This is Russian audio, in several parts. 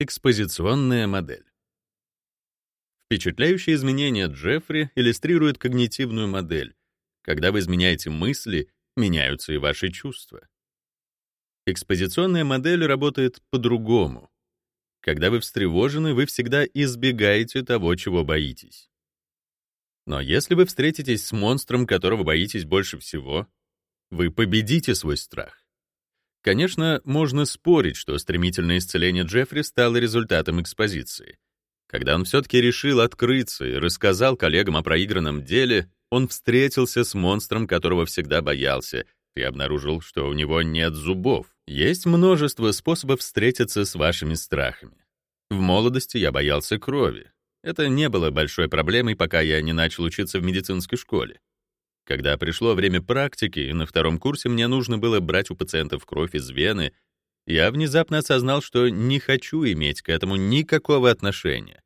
Экспозиционная модель. Впечатляющее изменение Джеффри иллюстрирует когнитивную модель. Когда вы изменяете мысли, меняются и ваши чувства. Экспозиционная модель работает по-другому. Когда вы встревожены, вы всегда избегаете того, чего боитесь. Но если вы встретитесь с монстром, которого боитесь больше всего, вы победите свой страх. Конечно, можно спорить, что стремительное исцеление Джеффри стало результатом экспозиции. Когда он все-таки решил открыться и рассказал коллегам о проигранном деле, он встретился с монстром, которого всегда боялся, и обнаружил, что у него нет зубов. Есть множество способов встретиться с вашими страхами. В молодости я боялся крови. Это не было большой проблемой, пока я не начал учиться в медицинской школе. Когда пришло время практики, и на втором курсе мне нужно было брать у пациентов кровь из вены, я внезапно осознал, что не хочу иметь к этому никакого отношения.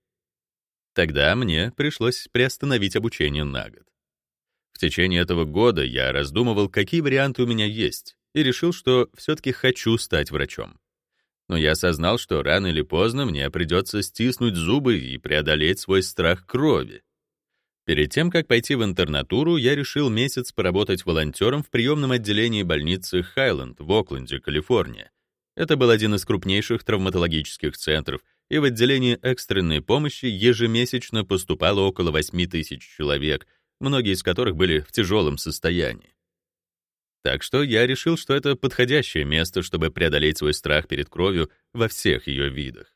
Тогда мне пришлось приостановить обучение на год. В течение этого года я раздумывал, какие варианты у меня есть, и решил, что все-таки хочу стать врачом. Но я осознал, что рано или поздно мне придется стиснуть зубы и преодолеть свой страх крови. Перед тем, как пойти в интернатуру, я решил месяц поработать волонтером в приемном отделении больницы Хайленд в Окленде, Калифорния. Это был один из крупнейших травматологических центров, и в отделении экстренной помощи ежемесячно поступало около 8 тысяч человек, многие из которых были в тяжелом состоянии. Так что я решил, что это подходящее место, чтобы преодолеть свой страх перед кровью во всех ее видах.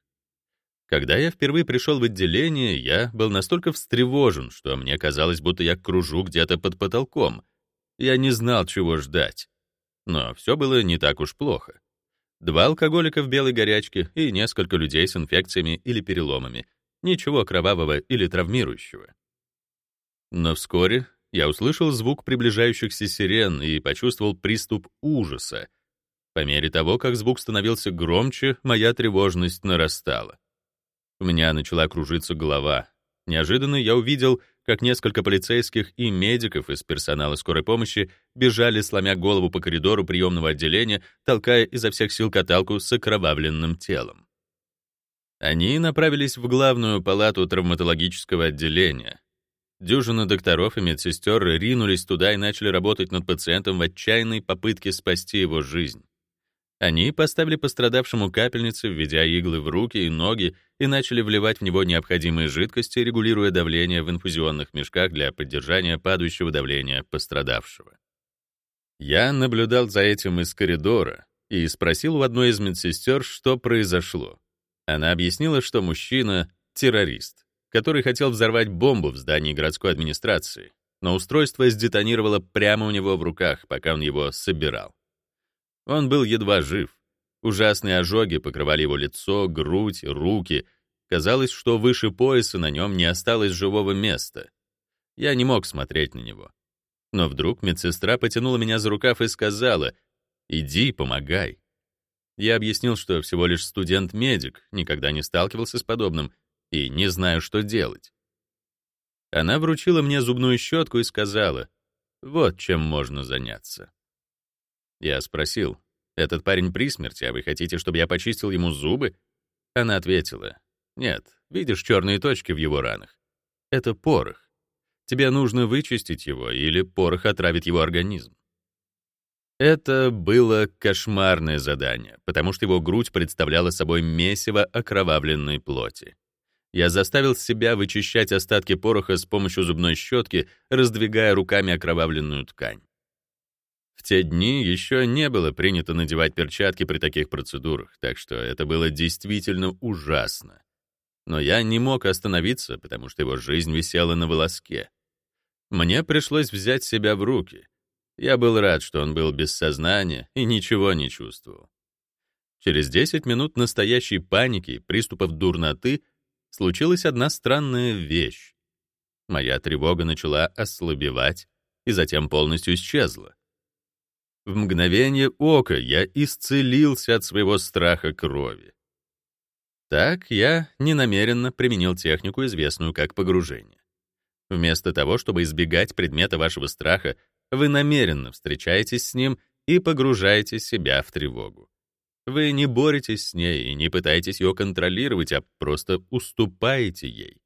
Когда я впервые пришел в отделение, я был настолько встревожен, что мне казалось, будто я кружу где-то под потолком. Я не знал, чего ждать. Но все было не так уж плохо. Два алкоголика в белой горячке и несколько людей с инфекциями или переломами. Ничего кровавого или травмирующего. Но вскоре я услышал звук приближающихся сирен и почувствовал приступ ужаса. По мере того, как звук становился громче, моя тревожность нарастала. У меня начала кружиться голова. Неожиданно я увидел, как несколько полицейских и медиков из персонала скорой помощи бежали, сломя голову по коридору приемного отделения, толкая изо всех сил каталку с окровавленным телом. Они направились в главную палату травматологического отделения. Дюжина докторов и медсестер ринулись туда и начали работать над пациентом в отчаянной попытке спасти его жизнь. Они поставили пострадавшему капельницы, введя иглы в руки и ноги, и начали вливать в него необходимые жидкости, регулируя давление в инфузионных мешках для поддержания падающего давления пострадавшего. Я наблюдал за этим из коридора и спросил у одной из медсестер, что произошло. Она объяснила, что мужчина — террорист, который хотел взорвать бомбу в здании городской администрации, но устройство сдетонировало прямо у него в руках, пока он его собирал. Он был едва жив. Ужасные ожоги покрывали его лицо, грудь, руки. Казалось, что выше пояса на нем не осталось живого места. Я не мог смотреть на него. Но вдруг медсестра потянула меня за рукав и сказала, «Иди, помогай». Я объяснил, что всего лишь студент-медик, никогда не сталкивался с подобным и не знаю, что делать. Она вручила мне зубную щетку и сказала, «Вот чем можно заняться». Я спросил, «Этот парень при смерти, а вы хотите, чтобы я почистил ему зубы?» Она ответила, «Нет, видишь черные точки в его ранах? Это порох. Тебе нужно вычистить его, или порох отравит его организм». Это было кошмарное задание, потому что его грудь представляла собой месиво окровавленной плоти. Я заставил себя вычищать остатки пороха с помощью зубной щетки, раздвигая руками окровавленную ткань. Те дни еще не было принято надевать перчатки при таких процедурах, так что это было действительно ужасно. Но я не мог остановиться, потому что его жизнь висела на волоске. Мне пришлось взять себя в руки. Я был рад, что он был без сознания и ничего не чувствовал. Через 10 минут настоящей паники, приступов дурноты, случилась одна странная вещь. Моя тревога начала ослабевать и затем полностью исчезла. В мгновение ока я исцелился от своего страха крови. Так я ненамеренно применил технику, известную как погружение. Вместо того, чтобы избегать предмета вашего страха, вы намеренно встречаетесь с ним и погружаете себя в тревогу. Вы не боретесь с ней и не пытаетесь ее контролировать, а просто уступаете ей.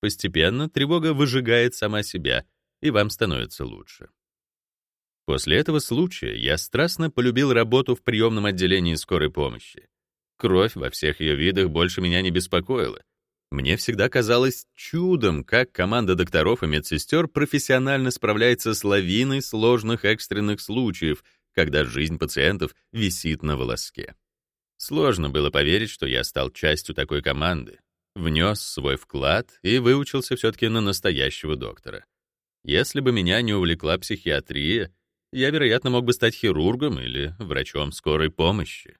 Постепенно тревога выжигает сама себя, и вам становится лучше. После этого случая я страстно полюбил работу в приемном отделении скорой помощи. Кровь во всех ее видах больше меня не беспокоила. Мне всегда казалось чудом, как команда докторов и медсестер профессионально справляется с лавиной сложных экстренных случаев, когда жизнь пациентов висит на волоске. Сложно было поверить, что я стал частью такой команды, внес свой вклад и выучился все-таки на настоящего доктора. Если бы меня не увлекла психиатрия, я, вероятно, мог бы стать хирургом или врачом скорой помощи.